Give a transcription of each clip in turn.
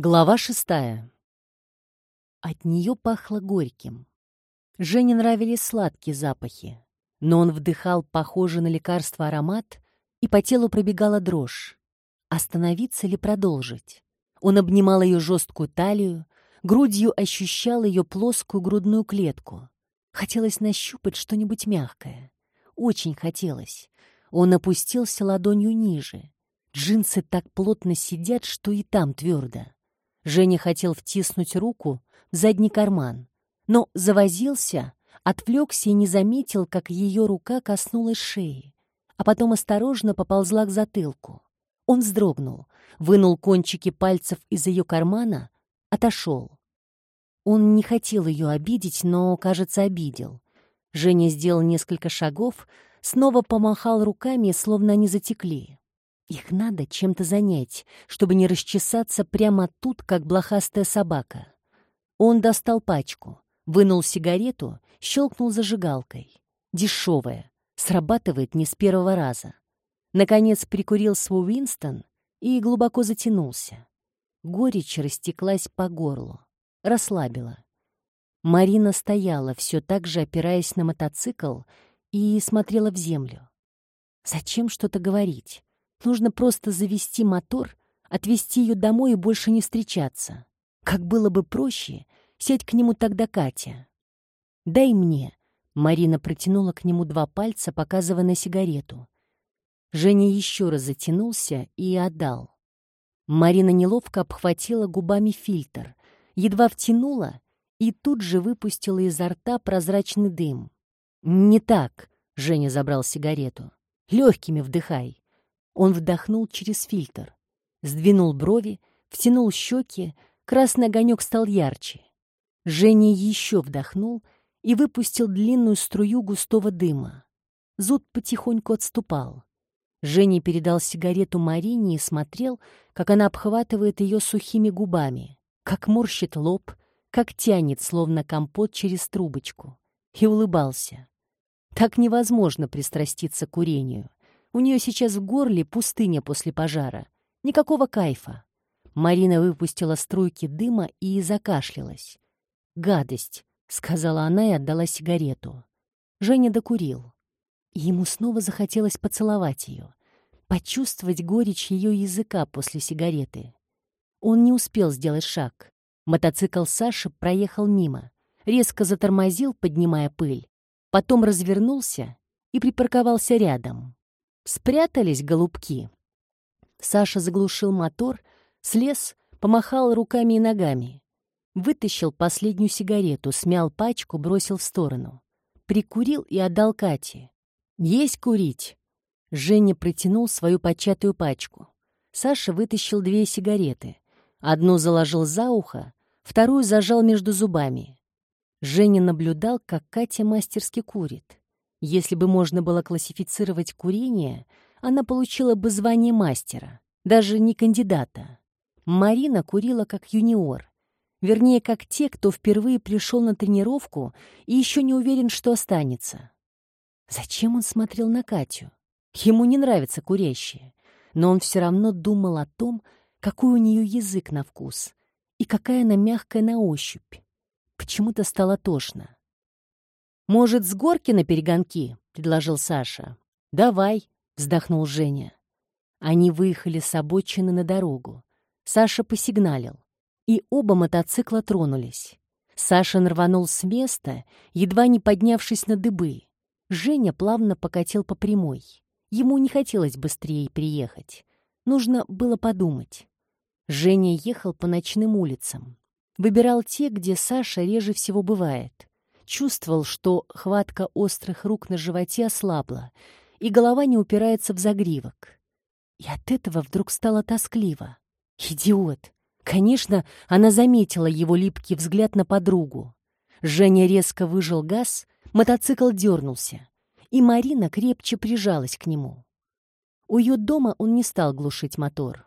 Глава шестая. От нее пахло горьким. Жене нравились сладкие запахи, но он вдыхал похожий на лекарство аромат, и по телу пробегала дрожь. Остановиться ли продолжить? Он обнимал ее жесткую талию, грудью ощущал ее плоскую грудную клетку. Хотелось нащупать что-нибудь мягкое. Очень хотелось. Он опустился ладонью ниже. Джинсы так плотно сидят, что и там твердо. Женя хотел втиснуть руку в задний карман, но завозился, отвлекся и не заметил, как ее рука коснулась шеи, а потом осторожно поползла к затылку. Он вздрогнул, вынул кончики пальцев из ее кармана, отошел. Он не хотел ее обидеть, но, кажется, обидел. Женя сделал несколько шагов, снова помахал руками, словно они затекли. Их надо чем-то занять, чтобы не расчесаться прямо тут, как блохастая собака. Он достал пачку, вынул сигарету, щелкнул зажигалкой. Дешевая, срабатывает не с первого раза. Наконец прикурил свой Уинстон и глубоко затянулся. Горечь растеклась по горлу, расслабила. Марина стояла, все так же опираясь на мотоцикл, и смотрела в землю. Зачем что-то говорить? Нужно просто завести мотор, отвезти ее домой и больше не встречаться. Как было бы проще, сядь к нему тогда Катя. «Дай мне», — Марина протянула к нему два пальца, показывая на сигарету. Женя еще раз затянулся и отдал. Марина неловко обхватила губами фильтр, едва втянула и тут же выпустила изо рта прозрачный дым. «Не так», — Женя забрал сигарету. «Легкими вдыхай». Он вдохнул через фильтр, сдвинул брови, втянул щеки, красный огонек стал ярче. Женя еще вдохнул и выпустил длинную струю густого дыма. Зуд потихоньку отступал. Женя передал сигарету Марине и смотрел, как она обхватывает ее сухими губами, как морщит лоб, как тянет, словно компот через трубочку, и улыбался. Так невозможно пристраститься к курению. У нее сейчас в горле пустыня после пожара. Никакого кайфа. Марина выпустила струйки дыма и закашлялась. «Гадость», — сказала она и отдала сигарету. Женя докурил. Ему снова захотелось поцеловать ее, почувствовать горечь ее языка после сигареты. Он не успел сделать шаг. Мотоцикл Саши проехал мимо, резко затормозил, поднимая пыль, потом развернулся и припарковался рядом. Спрятались голубки. Саша заглушил мотор, слез, помахал руками и ногами. Вытащил последнюю сигарету, смял пачку, бросил в сторону. Прикурил и отдал Кате. «Есть курить!» Женя протянул свою початую пачку. Саша вытащил две сигареты. Одну заложил за ухо, вторую зажал между зубами. Женя наблюдал, как Катя мастерски курит. Если бы можно было классифицировать курение, она получила бы звание мастера, даже не кандидата. Марина курила как юниор. Вернее, как те, кто впервые пришел на тренировку и еще не уверен, что останется. Зачем он смотрел на Катю? Ему не нравятся курящие, но он все равно думал о том, какой у нее язык на вкус и какая она мягкая на ощупь. Почему-то стало тошно. «Может, с горки на перегонки?» — предложил Саша. «Давай», — вздохнул Женя. Они выехали с обочины на дорогу. Саша посигналил, и оба мотоцикла тронулись. Саша рванул с места, едва не поднявшись на дыбы. Женя плавно покатил по прямой. Ему не хотелось быстрее приехать. Нужно было подумать. Женя ехал по ночным улицам. Выбирал те, где Саша реже всего бывает чувствовал, что хватка острых рук на животе ослабла, и голова не упирается в загривок. И от этого вдруг стало тоскливо. Идиот! Конечно, она заметила его липкий взгляд на подругу. Женя резко выжил газ, мотоцикл дернулся, и Марина крепче прижалась к нему. У ее дома он не стал глушить мотор.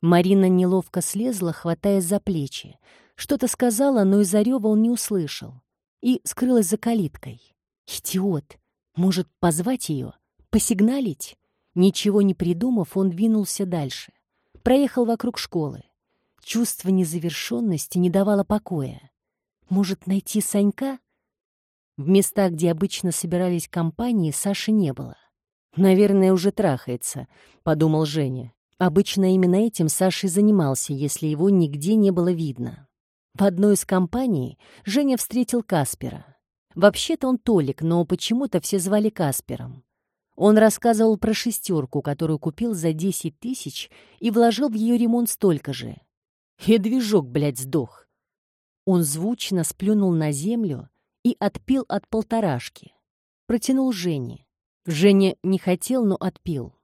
Марина неловко слезла, хватаясь за плечи. Что-то сказала, но из-за рева он не услышал и скрылась за калиткой. Идиот! Может, позвать ее? Посигналить? Ничего не придумав, он двинулся дальше. Проехал вокруг школы. Чувство незавершенности не давало покоя. Может, найти Санька? В местах, где обычно собирались компании, Саши не было. «Наверное, уже трахается», — подумал Женя. Обычно именно этим Саша и занимался, если его нигде не было видно. В одной из компаний Женя встретил Каспера. Вообще-то он Толик, но почему-то все звали Каспером. Он рассказывал про шестерку, которую купил за 10 тысяч и вложил в ее ремонт столько же. И движок, блядь, сдох. Он звучно сплюнул на землю и отпил от полторашки. Протянул Жене. Женя не хотел, но отпил.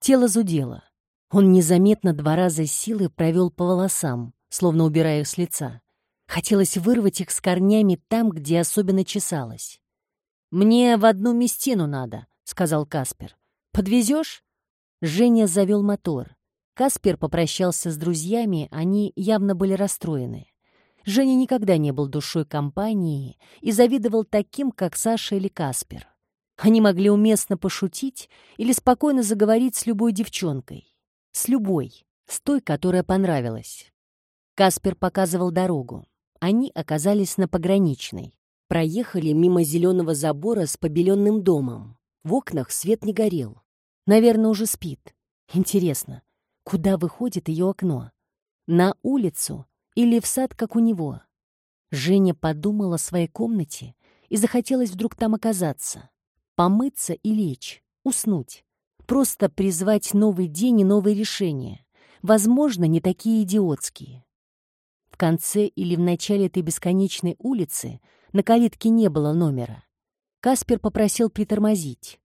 Тело зудело. Он незаметно два раза силой провел по волосам, словно убирая их с лица. Хотелось вырвать их с корнями там, где особенно чесалось. «Мне в одну местину надо», — сказал Каспер. «Подвезешь?» Женя завел мотор. Каспер попрощался с друзьями, они явно были расстроены. Женя никогда не был душой компании и завидовал таким, как Саша или Каспер. Они могли уместно пошутить или спокойно заговорить с любой девчонкой. С любой, с той, которая понравилась. Каспер показывал дорогу. Они оказались на пограничной. Проехали мимо зеленого забора с побеленным домом. В окнах свет не горел. Наверное, уже спит. Интересно, куда выходит ее окно? На улицу или в сад, как у него? Женя подумала о своей комнате и захотелось вдруг там оказаться. Помыться и лечь, уснуть. Просто призвать новый день и новые решения. Возможно, не такие идиотские. В конце или в начале этой бесконечной улицы на калитке не было номера. Каспер попросил притормозить.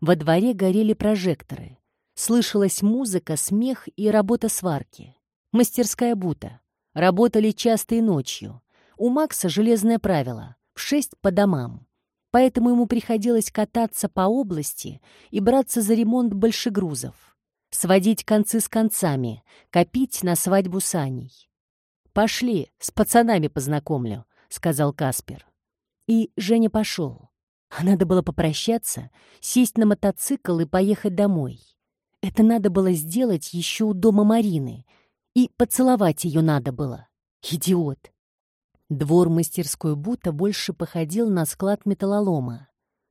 Во дворе горели прожекторы. Слышалась музыка, смех и работа сварки. Мастерская бута. Работали часто и ночью. У Макса железное правило — в шесть по домам. Поэтому ему приходилось кататься по области и браться за ремонт большегрузов. Сводить концы с концами, копить на свадьбу с Аней. «Пошли, с пацанами познакомлю», — сказал Каспер. И Женя пошел. А надо было попрощаться, сесть на мотоцикл и поехать домой. Это надо было сделать еще у дома Марины. И поцеловать ее надо было. Идиот. Двор мастерской Бута больше походил на склад металлолома.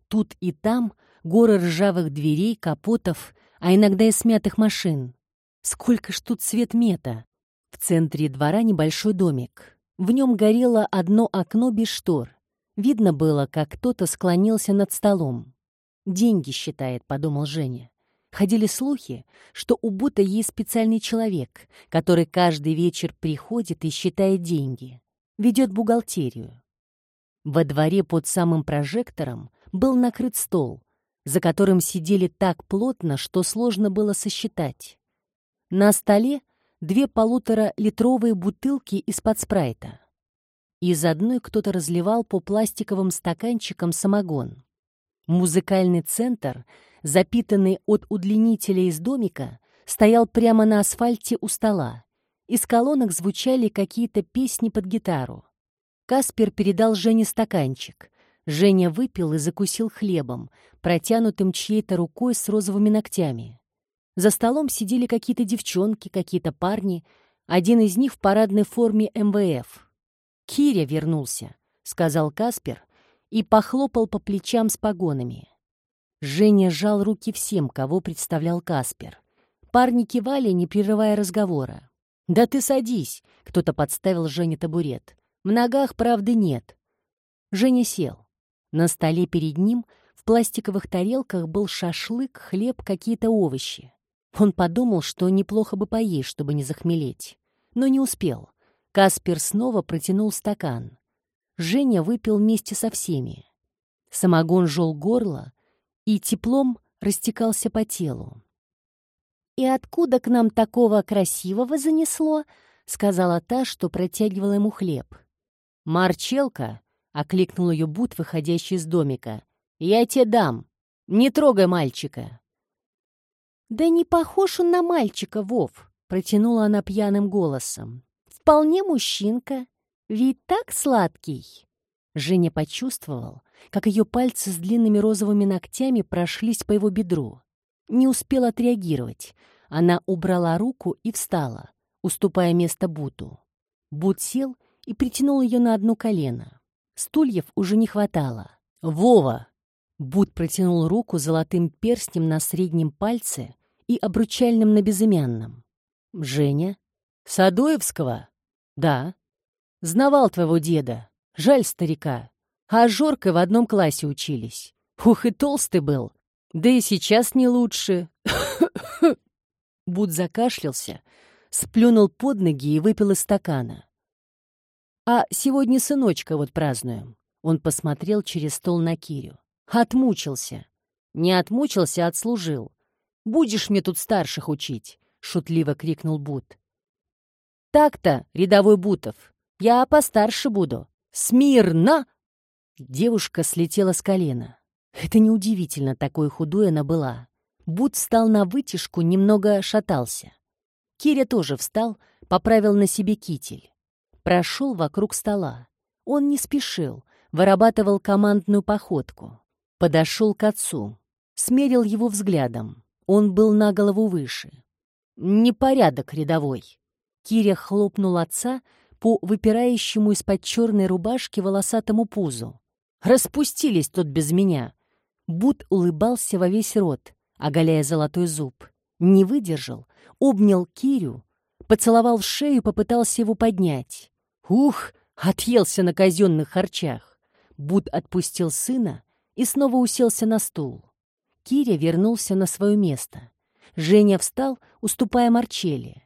Тут и там горы ржавых дверей, капотов, а иногда и смятых машин. Сколько ж тут свет мета! В центре двора небольшой домик. В нем горело одно окно без штор. Видно было, как кто-то склонился над столом. «Деньги считает», — подумал Женя. Ходили слухи, что у Бута есть специальный человек, который каждый вечер приходит и считает деньги, ведет бухгалтерию. Во дворе под самым прожектором был накрыт стол, за которым сидели так плотно, что сложно было сосчитать. На столе две полуторалитровые бутылки из-под спрайта. Из одной кто-то разливал по пластиковым стаканчикам самогон. Музыкальный центр, запитанный от удлинителя из домика, стоял прямо на асфальте у стола. Из колонок звучали какие-то песни под гитару. Каспер передал Жене стаканчик. Женя выпил и закусил хлебом, протянутым чьей-то рукой с розовыми ногтями. За столом сидели какие-то девчонки, какие-то парни, один из них в парадной форме МВФ. «Киря вернулся», — сказал Каспер и похлопал по плечам с погонами. Женя сжал руки всем, кого представлял Каспер. Парни кивали, не прерывая разговора. «Да ты садись!» — кто-то подставил Жене табурет. «В ногах правды нет». Женя сел. На столе перед ним в пластиковых тарелках был шашлык, хлеб, какие-то овощи. Он подумал, что неплохо бы поесть, чтобы не захмелеть. Но не успел. Каспер снова протянул стакан. Женя выпил вместе со всеми. Самогон жел горло и теплом растекался по телу. «И откуда к нам такого красивого занесло?» — сказала та, что протягивала ему хлеб. «Марчелка!» — окликнул ее Бут, выходящий из домика. «Я тебе дам! Не трогай мальчика!» «Да не похож он на мальчика, Вов!» — протянула она пьяным голосом. Вполне мужчинка. Ведь так сладкий. Женя почувствовал, как ее пальцы с длинными розовыми ногтями прошлись по его бедру. Не успел отреагировать. Она убрала руку и встала. уступая место Буту. Бут сел и притянул ее на одно колено. Стульев уже не хватало. «Вова!» Бут протянул руку золотым перстнем на среднем пальце и обручальным на безымянном. «Женя?» «Садоевского?» «Да». «Знавал твоего деда. Жаль старика. А с Жоркой в одном классе учились. Ух, и толстый был. Да и сейчас не лучше». Бут закашлялся, сплюнул под ноги и выпил из стакана. «А сегодня сыночка вот празднуем». Он посмотрел через стол на Кирю. «Отмучился». «Не отмучился, отслужил. Будешь мне тут старших учить?» — шутливо крикнул Бут. «Так-то, рядовой Бутов, я постарше буду. Смирно!» Девушка слетела с колена. Это неудивительно, такой худой она была. Бут встал на вытяжку, немного шатался. Киря тоже встал, поправил на себе китель. Прошел вокруг стола. Он не спешил, вырабатывал командную походку. Подошел к отцу, смерил его взглядом. Он был на голову выше. «Непорядок рядовой». Киря хлопнул отца по выпирающему из-под черной рубашки волосатому пузу. «Распустились тут без меня!» Бут улыбался во весь рот, оголяя золотой зуб. Не выдержал, обнял Кирю, поцеловал в шею, попытался его поднять. Ух, отъелся на казенных харчах. Бут отпустил сына и снова уселся на стул. Киря вернулся на свое место. Женя встал, уступая Марчелли.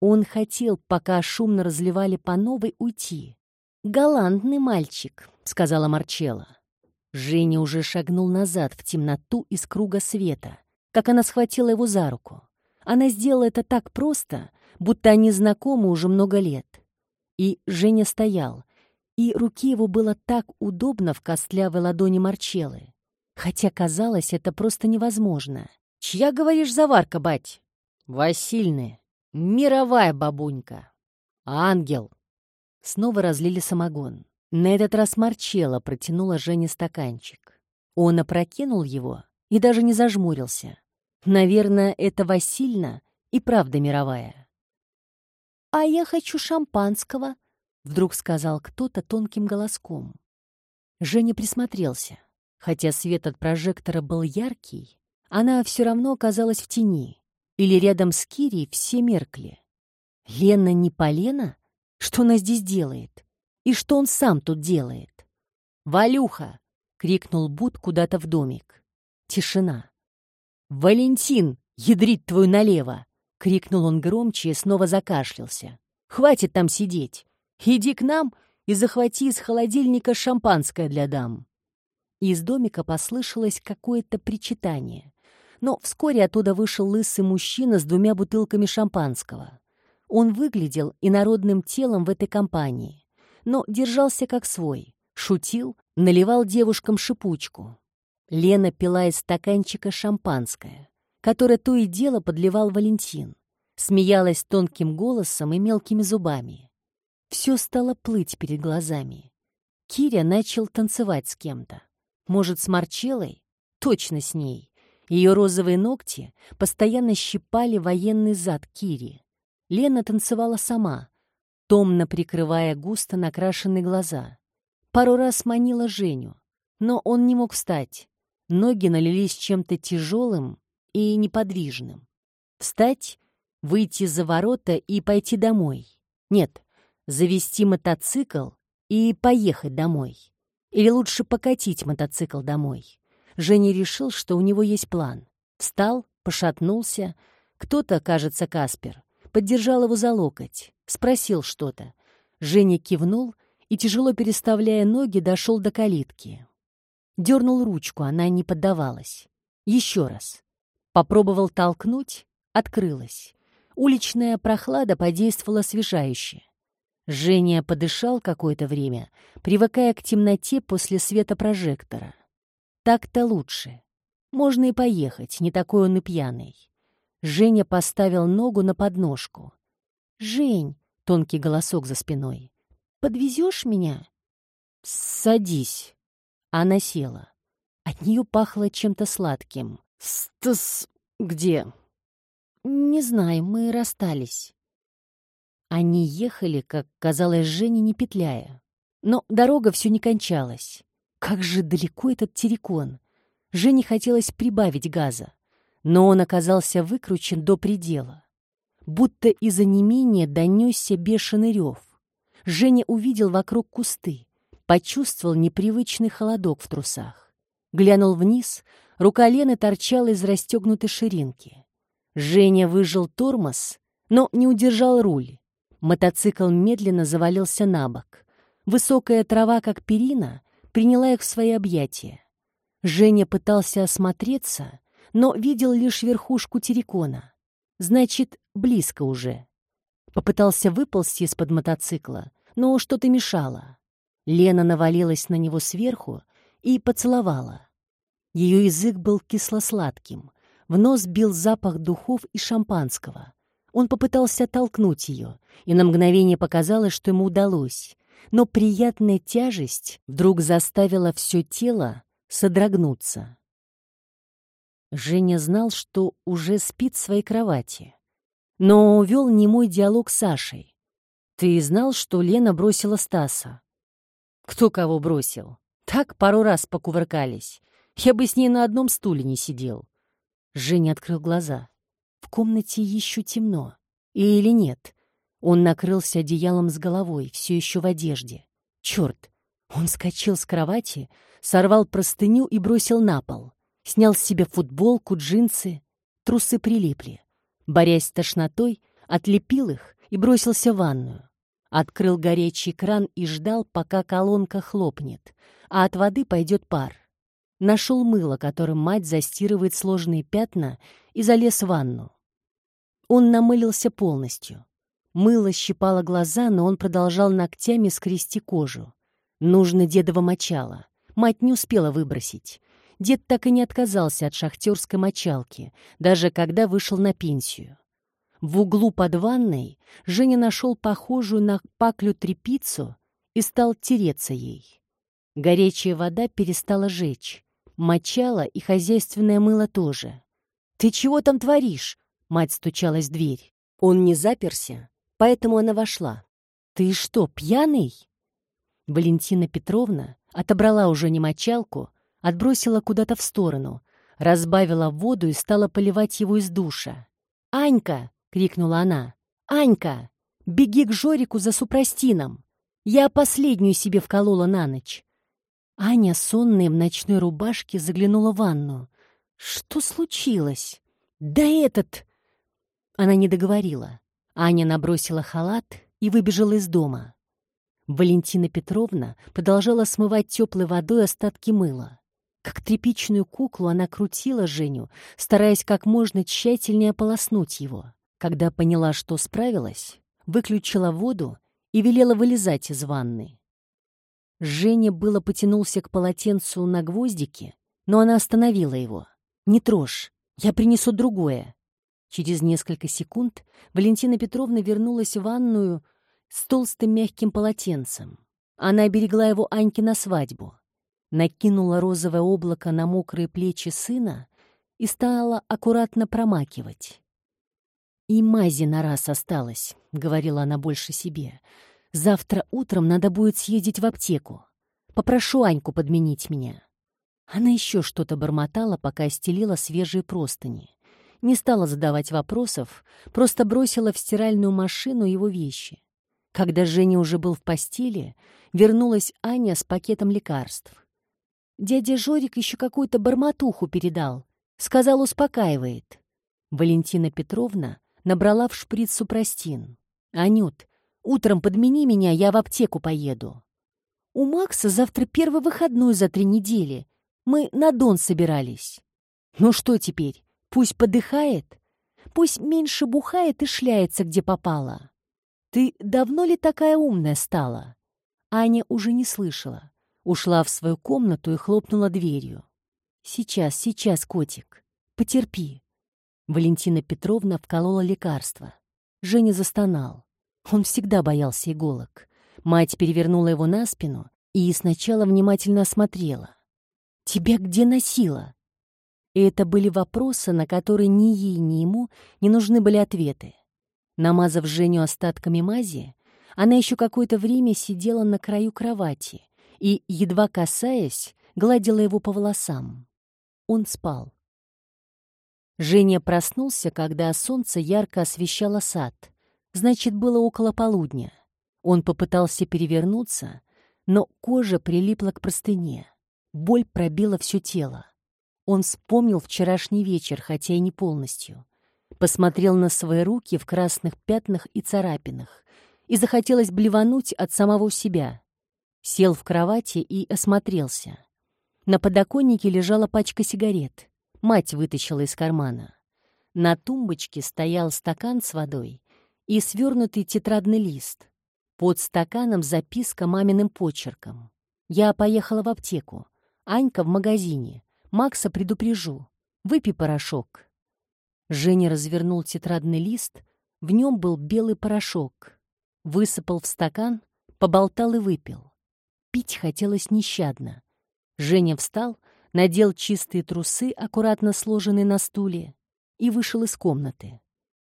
Он хотел, пока шумно разливали по новой, уйти. «Галантный мальчик», — сказала Марчелла. Женя уже шагнул назад в темноту из круга света, как она схватила его за руку. Она сделала это так просто, будто они знакомы уже много лет. И Женя стоял, и руки его было так удобно в костлявой ладони Марчеллы. Хотя казалось, это просто невозможно. «Чья, говоришь, заварка, бать?» «Васильны. Мировая бабунька. Ангел». Снова разлили самогон. На этот раз Марчелла протянула Жене стаканчик. Он опрокинул его и даже не зажмурился. Наверное, это Васильна и правда мировая. «А я хочу шампанского», — вдруг сказал кто-то тонким голоском. Женя присмотрелся. Хотя свет от прожектора был яркий, она все равно оказалась в тени. Или рядом с Кирей все меркли. Лена не полена? Что она здесь делает? И что он сам тут делает? «Валюха!» — крикнул Бут куда-то в домик. Тишина. «Валентин, ядрить твою налево!» — крикнул он громче и снова закашлялся. «Хватит там сидеть! Иди к нам и захвати из холодильника шампанское для дам!» Из домика послышалось какое-то причитание. Но вскоре оттуда вышел лысый мужчина с двумя бутылками шампанского. Он выглядел инородным телом в этой компании, но держался как свой, шутил, наливал девушкам шипучку. Лена пила из стаканчика шампанское, которое то и дело подливал Валентин. Смеялась тонким голосом и мелкими зубами. Все стало плыть перед глазами. Киря начал танцевать с кем-то. Может, с Марчеллой? Точно с ней. Ее розовые ногти постоянно щипали военный зад Кири. Лена танцевала сама, томно прикрывая густо накрашенные глаза. Пару раз манила Женю, но он не мог встать. Ноги налились чем-то тяжелым и неподвижным. Встать, выйти за ворота и пойти домой. Нет, завести мотоцикл и поехать домой. Или лучше покатить мотоцикл домой. Женя решил, что у него есть план. Встал, пошатнулся. Кто-то, кажется, Каспер, поддержал его за локоть, спросил что-то. Женя кивнул и, тяжело переставляя ноги, дошел до калитки. Дернул ручку, она не поддавалась. Еще раз. Попробовал толкнуть, открылась. Уличная прохлада подействовала освежающе. Женя подышал какое-то время, привыкая к темноте после света прожектора. Так-то лучше. Можно и поехать, не такой он и пьяный. Женя поставил ногу на подножку. «Жень!» — тонкий голосок за спиной. «Подвезешь меня?» «Садись!» Она села. От нее пахло чем-то сладким. «Стас... где?» «Не знаю, мы расстались». Они ехали, как казалось Жене, не петляя. Но дорога все не кончалась. Как же далеко этот террикон! Жене хотелось прибавить газа, но он оказался выкручен до предела. Будто из-за онемения донесся бешеный рев. Женя увидел вокруг кусты, почувствовал непривычный холодок в трусах. Глянул вниз, рука Лены торчала из расстегнутой ширинки. Женя выжил тормоз, но не удержал руль. Мотоцикл медленно завалился на бок. Высокая трава, как перина, приняла их в свои объятия. Женя пытался осмотреться, но видел лишь верхушку террикона. Значит, близко уже. Попытался выползти из-под мотоцикла, но что-то мешало. Лена навалилась на него сверху и поцеловала. Ее язык был кисло-сладким, в нос бил запах духов и шампанского. Он попытался оттолкнуть ее, и на мгновение показалось, что ему удалось. Но приятная тяжесть вдруг заставила все тело содрогнуться. Женя знал, что уже спит в своей кровати, но увел немой диалог с Сашей. «Ты знал, что Лена бросила Стаса?» «Кто кого бросил?» «Так пару раз покувыркались. Я бы с ней на одном стуле не сидел». Женя открыл глаза. В комнате еще темно. Или нет? Он накрылся одеялом с головой, все еще в одежде. Черт! Он скочил с кровати, сорвал простыню и бросил на пол. Снял с себя футболку, джинсы. Трусы прилипли. Борясь с тошнотой, отлепил их и бросился в ванную. Открыл горячий кран и ждал, пока колонка хлопнет, а от воды пойдет пар. Нашел мыло, которым мать застирывает сложные пятна, и залез в ванну. Он намылился полностью. Мыло щипало глаза, но он продолжал ногтями скрести кожу. Нужно дедово мочало. Мать не успела выбросить. Дед так и не отказался от шахтерской мочалки, даже когда вышел на пенсию. В углу под ванной Женя нашел похожую на паклю трепицу и стал тереться ей. Горячая вода перестала жечь. Мочало и хозяйственное мыло тоже. «Ты чего там творишь?» — мать стучалась в дверь. Он не заперся, поэтому она вошла. «Ты что, пьяный?» Валентина Петровна отобрала уже не мочалку, отбросила куда-то в сторону, разбавила воду и стала поливать его из душа. «Анька!» — крикнула она. «Анька! Беги к Жорику за супрастином! Я последнюю себе вколола на ночь. Аня, сонная в ночной рубашке, заглянула в ванну. «Что случилось?» «Да этот...» Она не договорила. Аня набросила халат и выбежала из дома. Валентина Петровна продолжала смывать теплой водой остатки мыла. Как тряпичную куклу она крутила Женю, стараясь как можно тщательнее ополоснуть его. Когда поняла, что справилась, выключила воду и велела вылезать из ванны. Женя было потянулся к полотенцу на гвоздике, но она остановила его. «Не трожь, я принесу другое». Через несколько секунд Валентина Петровна вернулась в ванную с толстым мягким полотенцем. Она оберегла его Аньке на свадьбу. Накинула розовое облако на мокрые плечи сына и стала аккуратно промакивать. «И мази на раз осталось», — говорила она больше себе, — Завтра утром надо будет съездить в аптеку. Попрошу Аньку подменить меня». Она еще что-то бормотала, пока стелила свежие простыни. Не стала задавать вопросов, просто бросила в стиральную машину его вещи. Когда Женя уже был в постели, вернулась Аня с пакетом лекарств. Дядя Жорик еще какую-то бормотуху передал. Сказал, успокаивает. Валентина Петровна набрала в шприц супрастин. «Анют, Утром подмени меня, я в аптеку поеду. У Макса завтра первый выходной за три недели. Мы на Дон собирались. Ну что теперь, пусть подыхает? Пусть меньше бухает и шляется, где попало. Ты давно ли такая умная стала? Аня уже не слышала. Ушла в свою комнату и хлопнула дверью. «Сейчас, сейчас, котик. Потерпи». Валентина Петровна вколола лекарство. Женя застонал. Он всегда боялся иголок. Мать перевернула его на спину и сначала внимательно осмотрела. «Тебя где носила?» И это были вопросы, на которые ни ей, ни ему не нужны были ответы. Намазав Женю остатками мази, она еще какое-то время сидела на краю кровати и, едва касаясь, гладила его по волосам. Он спал. Женя проснулся, когда солнце ярко освещало сад. Значит, было около полудня. Он попытался перевернуться, но кожа прилипла к простыне. Боль пробила все тело. Он вспомнил вчерашний вечер, хотя и не полностью. Посмотрел на свои руки в красных пятнах и царапинах, и захотелось блевануть от самого себя. Сел в кровати и осмотрелся. На подоконнике лежала пачка сигарет. Мать вытащила из кармана. На тумбочке стоял стакан с водой и свернутый тетрадный лист. Под стаканом записка маминым почерком. Я поехала в аптеку. Анька в магазине. Макса предупрежу. Выпей порошок. Женя развернул тетрадный лист. В нем был белый порошок. Высыпал в стакан, поболтал и выпил. Пить хотелось нещадно. Женя встал, надел чистые трусы, аккуратно сложенные на стуле, и вышел из комнаты.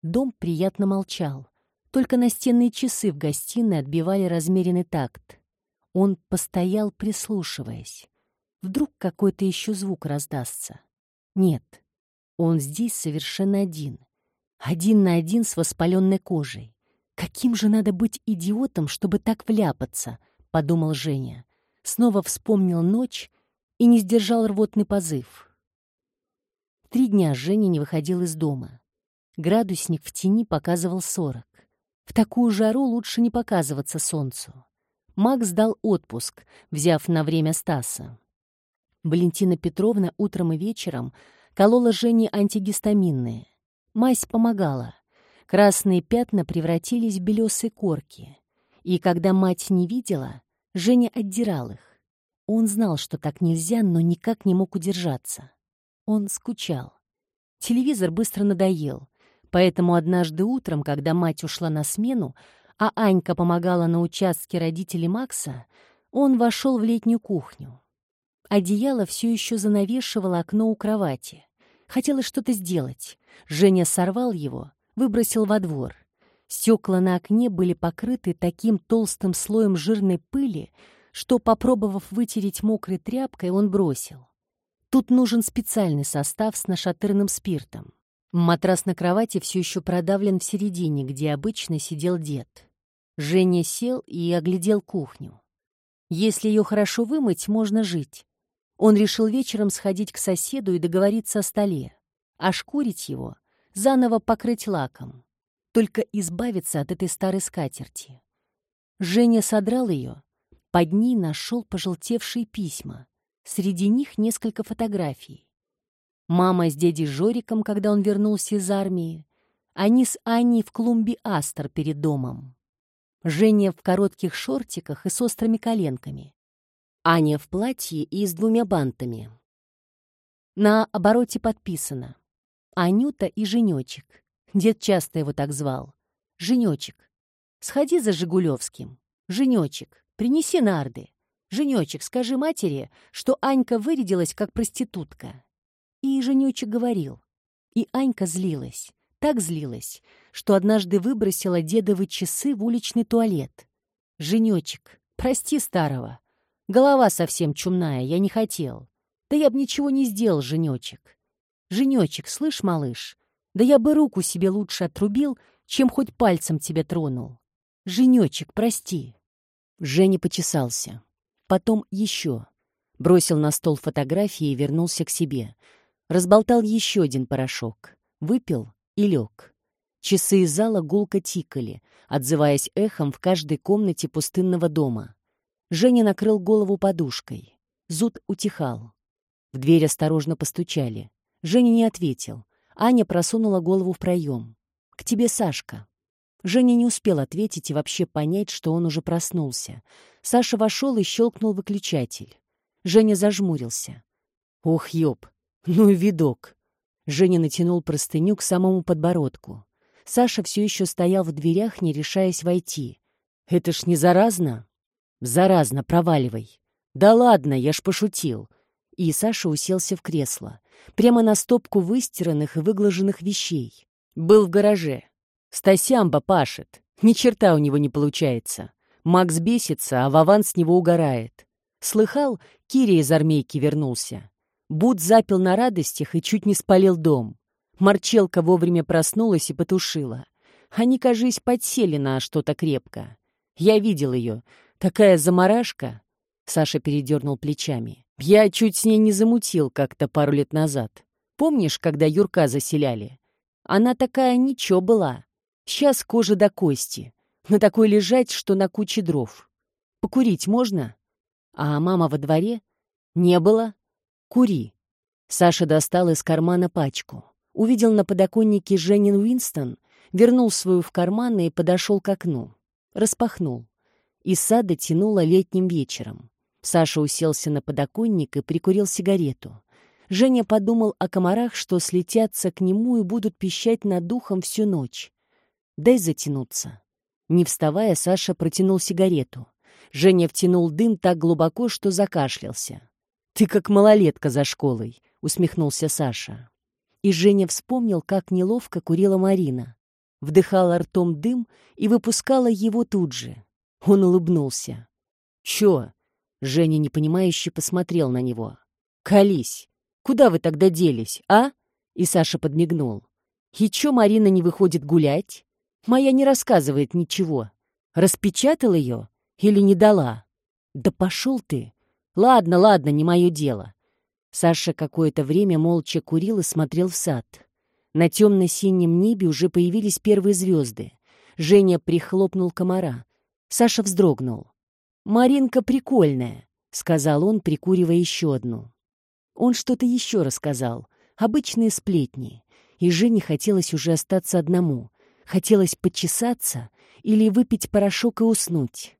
Дом приятно молчал. Только настенные часы в гостиной отбивали размеренный такт. Он постоял, прислушиваясь. Вдруг какой-то еще звук раздастся. Нет, он здесь совершенно один. Один на один с воспаленной кожей. Каким же надо быть идиотом, чтобы так вляпаться, подумал Женя. Снова вспомнил ночь и не сдержал рвотный позыв. Три дня Женя не выходил из дома. Градусник в тени показывал сорок. В такую жару лучше не показываться солнцу. Макс дал отпуск, взяв на время Стаса. Валентина Петровна утром и вечером колола Жене антигистаминные. Мазь помогала. Красные пятна превратились в белесые корки. И когда мать не видела, Женя отдирал их. Он знал, что так нельзя, но никак не мог удержаться. Он скучал. Телевизор быстро надоел, поэтому однажды утром, когда мать ушла на смену, а Анька помогала на участке родителей Макса, он вошел в летнюю кухню. Одеяло все еще занавешивало окно у кровати. Хотелось что-то сделать. Женя сорвал его, выбросил во двор. Стекла на окне были покрыты таким толстым слоем жирной пыли, что, попробовав вытереть мокрой тряпкой, он бросил. Тут нужен специальный состав с нашатырным спиртом. Матрас на кровати все еще продавлен в середине, где обычно сидел дед. Женя сел и оглядел кухню. Если ее хорошо вымыть, можно жить. Он решил вечером сходить к соседу и договориться о столе, ошкурить его, заново покрыть лаком, только избавиться от этой старой скатерти. Женя содрал ее, под ней нашел пожелтевшие письма. Среди них несколько фотографий. Мама с дядей Жориком, когда он вернулся из армии. Они с Аней в клумбе астр перед домом. Женя в коротких шортиках и с острыми коленками. Аня в платье и с двумя бантами. На обороте подписано «Анюта и Женечек». Дед часто его так звал. «Женечек, сходи за Жигулевским. Женечек, Принеси нарды. Женечек, скажи матери, что Анька вырядилась как проститутка. И Женечек говорил. И Анька злилась. Так злилась, что однажды выбросила дедовы часы в уличный туалет. Женечек, прости старого. Голова совсем чумная, я не хотел. Да я бы ничего не сделал, Женечек. Женечек, слышь, малыш, да я бы руку себе лучше отрубил, чем хоть пальцем тебя тронул. Женечек, прости. Женя почесался. Потом еще. Бросил на стол фотографии и вернулся к себе. Разболтал еще один порошок. Выпил и лег. Часы из зала гулко тикали, отзываясь эхом в каждой комнате пустынного дома. Женя накрыл голову подушкой. Зуд утихал. В дверь осторожно постучали. Женя не ответил. Аня просунула голову в проем. «К тебе Сашка». Женя не успел ответить и вообще понять, что он уже проснулся. Саша вошел и щелкнул выключатель. Женя зажмурился. «Ох, ёб! Ну и видок!» Женя натянул простыню к самому подбородку. Саша все еще стоял в дверях, не решаясь войти. «Это ж не заразно?» «Заразно, проваливай!» «Да ладно, я ж пошутил!» И Саша уселся в кресло, прямо на стопку выстиранных и выглаженных вещей. Был в гараже. Стасямба пашет. Ни черта у него не получается. Макс бесится, а Вован с него угорает. Слыхал, Киря из армейки вернулся. Буд запил на радостях и чуть не спалил дом. Марчелка вовремя проснулась и потушила. Они, кажись, подсели на что-то крепко. Я видел ее. Такая заморашка. Саша передернул плечами. Я чуть с ней не замутил как-то пару лет назад. Помнишь, когда Юрка заселяли? Она такая ничего была. Сейчас кожа до кости. На такой лежать, что на куче дров. Покурить можно? А мама во дворе? Не было. Кури. Саша достал из кармана пачку. Увидел на подоконнике Женин Уинстон, вернул свою в карман и подошел к окну. Распахнул. Из сада тянуло летним вечером. Саша уселся на подоконник и прикурил сигарету. Женя подумал о комарах, что слетятся к нему и будут пищать над духом всю ночь. «Дай затянуться». Не вставая, Саша протянул сигарету. Женя втянул дым так глубоко, что закашлялся. «Ты как малолетка за школой», — усмехнулся Саша. И Женя вспомнил, как неловко курила Марина. Вдыхала ртом дым и выпускала его тут же. Он улыбнулся. «Чё?» Женя непонимающе посмотрел на него. «Колись! Куда вы тогда делись, а?» И Саша подмигнул. «И чё Марина не выходит гулять? Моя не рассказывает ничего. Распечатал ее или не дала?» «Да пошел ты! Ладно, ладно, не мое дело». Саша какое-то время молча курил и смотрел в сад. На темно-синем небе уже появились первые звезды. Женя прихлопнул комара. Саша вздрогнул. «Маринка прикольная», — сказал он, прикуривая еще одну. Он что-то еще рассказал, обычные сплетни, и Жене хотелось уже остаться одному. Хотелось почесаться или выпить порошок и уснуть.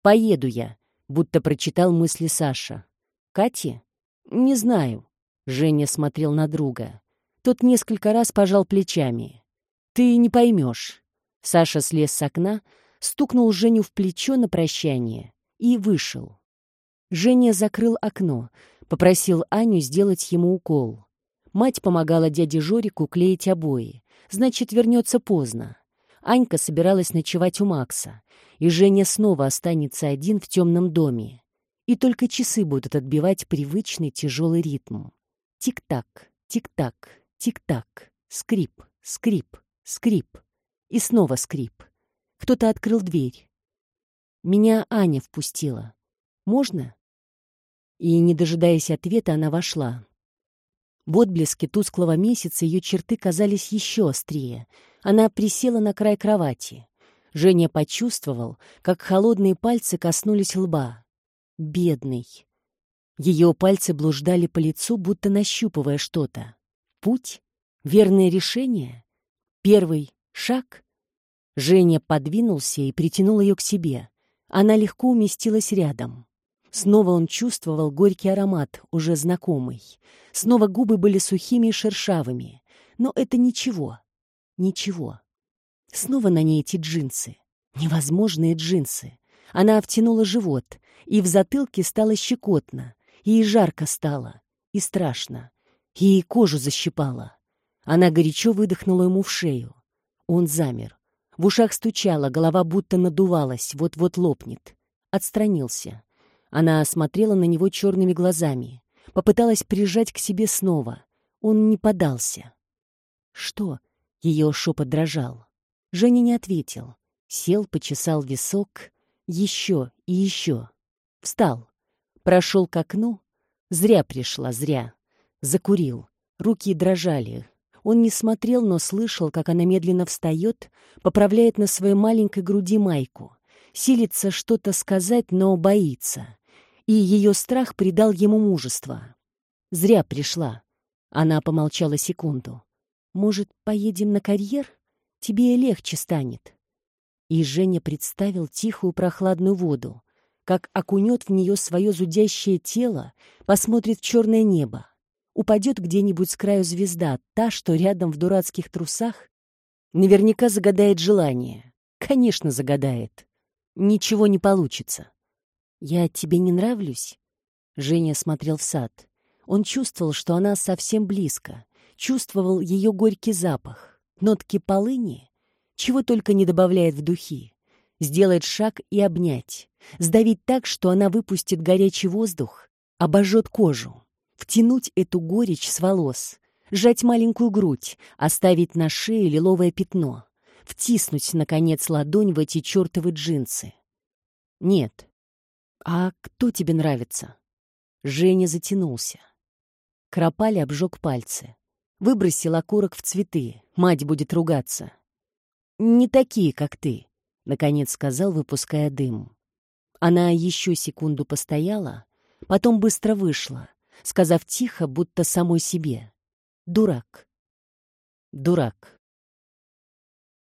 «Поеду я», — будто прочитал мысли Саша. «Кате?» «Не знаю», — Женя смотрел на друга. Тот несколько раз пожал плечами. «Ты не поймешь». Саша слез с окна, стукнул Женю в плечо на прощание и вышел. Женя закрыл окно, попросил Аню сделать ему укол. Мать помогала дяде Жорику клеить обои, значит, вернется поздно. Анька собиралась ночевать у Макса, и Женя снова останется один в темном доме. И только часы будут отбивать привычный тяжелый ритм. Тик-так, тик-так, тик-так, скрип, скрип, скрип. И снова скрип. Кто-то открыл дверь. Меня Аня впустила. Можно?» И, не дожидаясь ответа, она вошла. В отблеске тусклого месяца ее черты казались еще острее. Она присела на край кровати. Женя почувствовал, как холодные пальцы коснулись лба. Бедный. Ее пальцы блуждали по лицу, будто нащупывая что-то. Путь? Верное решение? Первый шаг? Женя подвинулся и притянул ее к себе. Она легко уместилась рядом. Снова он чувствовал горький аромат, уже знакомый. Снова губы были сухими и шершавыми. Но это ничего. Ничего. Снова на ней эти джинсы. Невозможные джинсы. Она втянула живот, и в затылке стало щекотно, и жарко стало, и страшно, и кожу защипала. Она горячо выдохнула ему в шею. Он замер. В ушах стучало, голова будто надувалась, вот-вот лопнет. Отстранился. Она осмотрела на него черными глазами. Попыталась прижать к себе снова. Он не подался. «Что?» — ее шепот дрожал. Женя не ответил. Сел, почесал висок. Еще и еще. Встал. Прошел к окну. Зря пришла, зря. Закурил. Руки дрожали. Он не смотрел, но слышал, как она медленно встает, поправляет на своей маленькой груди майку. Силится что-то сказать, но боится. И ее страх придал ему мужество. Зря пришла. Она помолчала секунду. «Может, поедем на карьер? Тебе легче станет». И Женя представил тихую прохладную воду, как окунет в нее свое зудящее тело, посмотрит в черное небо упадет где-нибудь с краю звезда, та, что рядом в дурацких трусах, наверняка загадает желание. Конечно, загадает. Ничего не получится. «Я тебе не нравлюсь?» Женя смотрел в сад. Он чувствовал, что она совсем близко. Чувствовал ее горький запах. Нотки полыни. чего только не добавляет в духи. Сделать шаг и обнять. Сдавить так, что она выпустит горячий воздух, обожжет кожу. Втянуть эту горечь с волос. Сжать маленькую грудь, оставить на шее лиловое пятно. Втиснуть, наконец, ладонь в эти чертовы джинсы. Нет. А кто тебе нравится? Женя затянулся. Кропали обжег пальцы. Выбросил окурок в цветы. Мать будет ругаться. «Не такие, как ты», — наконец сказал, выпуская дым. Она еще секунду постояла, потом быстро вышла, сказав тихо, будто самой себе. «Дурак». «Дурак».